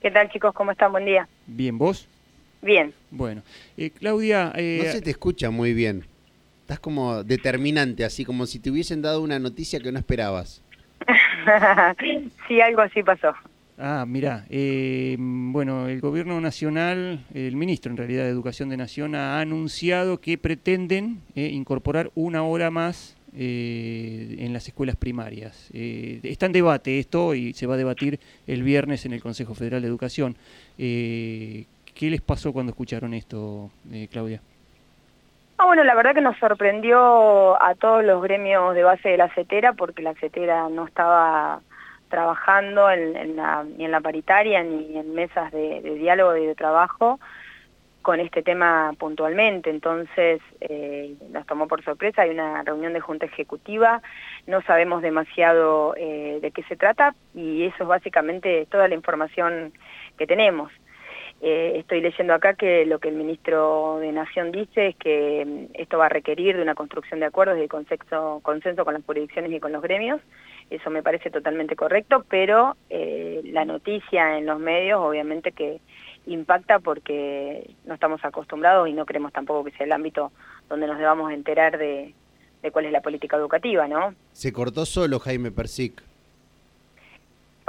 ¿Qué tal chicos? ¿Cómo están? Buen día. Bien, ¿vos? Bien. Bueno. Eh, Claudia... Eh, no se te escucha muy bien. Estás como determinante, así como si te hubiesen dado una noticia que no esperabas. sí, algo así pasó. Ah, mira, eh, bueno, el gobierno nacional, el ministro en realidad de Educación de Nación ha anunciado que pretenden eh, incorporar una hora más eh, en las escuelas primarias. está en debate esto y se va a debatir el viernes en el Consejo Federal de Educación. ¿Qué les pasó cuando escucharon esto, Claudia? Ah, bueno, la verdad que nos sorprendió a todos los gremios de base de la CETERA porque la CETERA no estaba trabajando en, la, ni en la paritaria ni en mesas de, diálogo y de trabajo con este tema puntualmente, entonces eh, nos tomó por sorpresa, hay una reunión de junta ejecutiva, no sabemos demasiado eh, de qué se trata y eso es básicamente toda la información que tenemos. Eh, estoy leyendo acá que lo que el ministro de Nación dice es que mm, esto va a requerir de una construcción de acuerdos y de consenso, consenso con las jurisdicciones y con los gremios. Eso me parece totalmente correcto, pero eh, la noticia en los medios obviamente que impacta porque no estamos acostumbrados y no creemos tampoco que sea el ámbito donde nos debamos enterar de, de cuál es la política educativa, ¿no? Se cortó solo Jaime Persic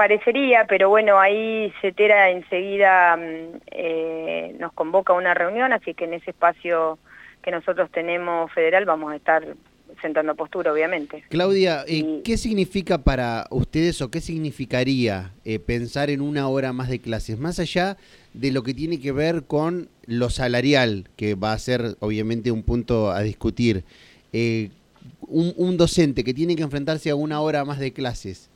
parecería, pero bueno, ahí CETERA enseguida mm, eh, nos convoca a una reunión, así que en ese espacio que nosotros tenemos federal vamos a estar sentando postura, obviamente. Claudia, eh, ¿qué significa para ustedes o qué significaría eh, pensar en una hora más de clases, más allá de lo que tiene que ver con lo salarial, que va a ser obviamente un punto a discutir? Un, un docente que tiene que enfrentarse a una hora más de clases,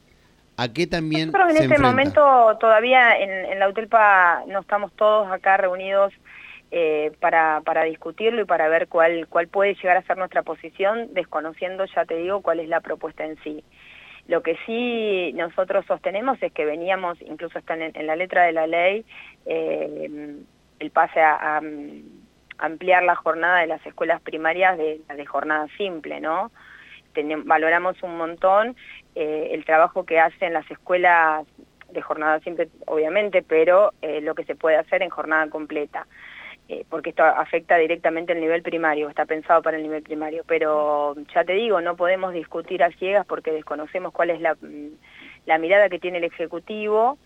¿A qué también Nosotros en este momento todavía en, la UTELPA no estamos todos acá reunidos eh, para, para discutirlo y para ver cuál, cuál puede llegar a ser nuestra posición, desconociendo, ya te digo, cuál es la propuesta en sí. Lo que sí nosotros sostenemos es que veníamos, incluso está en, la letra de la ley, eh, el pase a, ampliar la jornada de las escuelas primarias de, de jornada simple, ¿no? valoramos un montón eh, el trabajo que hacen las escuelas de jornada simple, obviamente, pero eh, lo que se puede hacer en jornada completa. Eh, porque esto afecta directamente el nivel primario, está pensado para el nivel primario, pero ya te digo, no podemos discutir a ciegas porque desconocemos cuál es mm, la mirada que tiene el Ejecutivo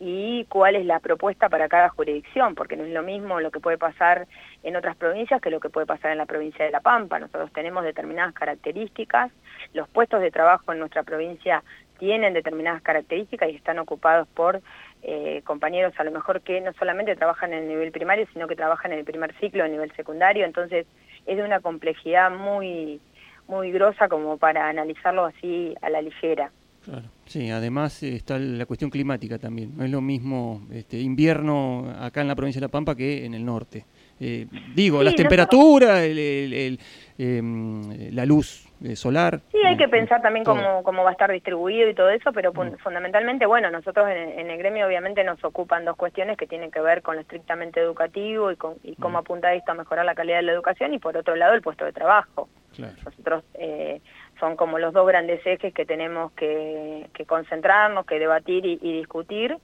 y cuál es la propuesta para cada jurisdicción, porque no es lo mismo lo que puede pasar en otras provincias que lo que puede pasar en la provincia de La Pampa. Nosotros tenemos determinadas características, los puestos de trabajo en nuestra provincia tienen determinadas características y están ocupados por eh, compañeros a lo mejor que no solamente trabajan en el nivel primario, sino que trabajan en el primer ciclo, en el nivel secundario, entonces es de una complejidad muy, muy grosa como para analizarlo así a la ligera. Claro. Sí, además eh, está la cuestión climática también. No es lo mismo este, invierno acá en la provincia de La Pampa que en el norte. Eh, digo, las temperaturas, em, la luz eh, solar. Sí, hay que pensar también cómo, cómo, va a estar distribuido y todo eso, pero mm. fundamentalmente, bueno, nosotros en, el gremio obviamente nos ocupan dos cuestiones que tienen que ver con lo estrictamente educativo y, con, y cómo mm. apunta esto a mejorar la calidad de la educación y por otro lado el puesto de trabajo. Nosotros eh, son como los dos grandes ejes que tenemos que, concentrarnos, que debatir y, discutir.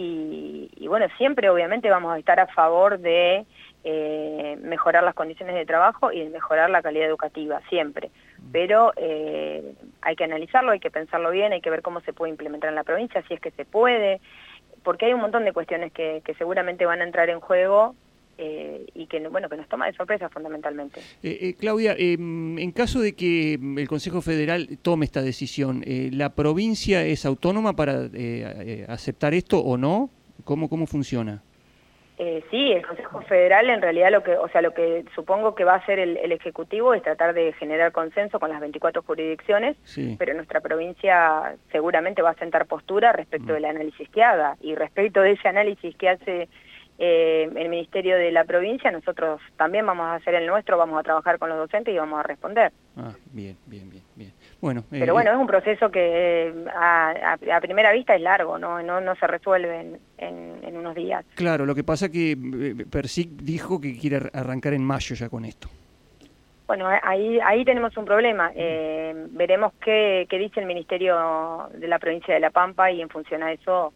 Y, bueno, siempre obviamente vamos a estar a favor de eh, mejorar las condiciones de trabajo y de mejorar la calidad educativa, siempre. Mm. Pero eh, hay que analizarlo, hay que pensarlo bien, hay que ver cómo se puede implementar en la provincia, si es que se puede, porque hay un montón de cuestiones que seguramente van a entrar en juego eh, y que bueno que nos toma de sorpresa fundamentalmente. Eh, eh, Claudia, em, en caso de que el Consejo Federal tome esta decisión, ¿la provincia es autónoma para aceptar esto o no? ¿Cómo, cómo funciona? sí, el Consejo Federal en realidad lo que, o sea, lo que supongo que va a hacer el, Ejecutivo es tratar de generar consenso con las 24 jurisdicciones, pero nuestra provincia seguramente va a sentar postura respecto mm. del análisis que haga y respecto de ese análisis que hace eh, el Ministerio de la provincia, nosotros también vamos a hacer el nuestro, vamos a trabajar con los docentes y vamos a responder. Ah, bien, bien, bien, bien. Bueno, Pero eh, bueno, es un proceso que a, primera vista es largo, no, no, no se resuelve en, unos días. Claro, lo que pasa que eh, Persic dijo que quiere arrancar en mayo ya con esto. Bueno, ahí, ahí tenemos un problema. veremos qué, qué dice el Ministerio de la provincia de La Pampa y en función a eso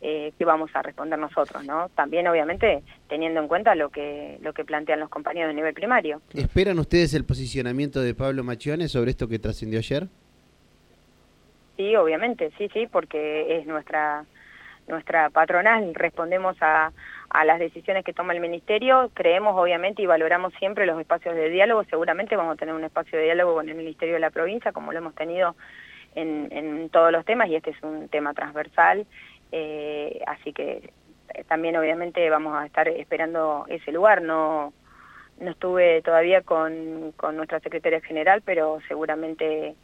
eh, qué vamos a responder nosotros, ¿no? También, obviamente, teniendo en cuenta lo que, lo que plantean los compañeros de nivel primario. ¿Esperan ustedes el posicionamiento de Pablo Machione sobre esto que trascendió ayer? Sí, obviamente, sí, sí, porque es nuestra nuestra patronal, respondemos a, a las decisiones que toma el Ministerio, creemos obviamente y valoramos siempre los espacios de diálogo, seguramente vamos a tener un espacio de diálogo con el Ministerio de la Provincia, como lo hemos tenido en, en todos los temas, y este es un tema transversal, eh, así que eh, también obviamente vamos a estar esperando ese lugar, no, no estuve todavía con, con nuestra secretaria general, pero seguramente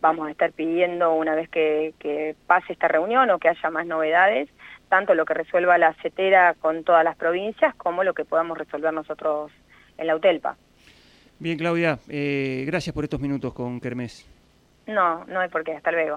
vamos a estar pidiendo una vez que, que, pase esta reunión o que haya más novedades, tanto lo que resuelva la CETERA con todas las provincias como lo que podamos resolver nosotros en la UTELPA. Bien, Claudia, eh, gracias por estos minutos con Kermés. No, no hay por qué, hasta luego.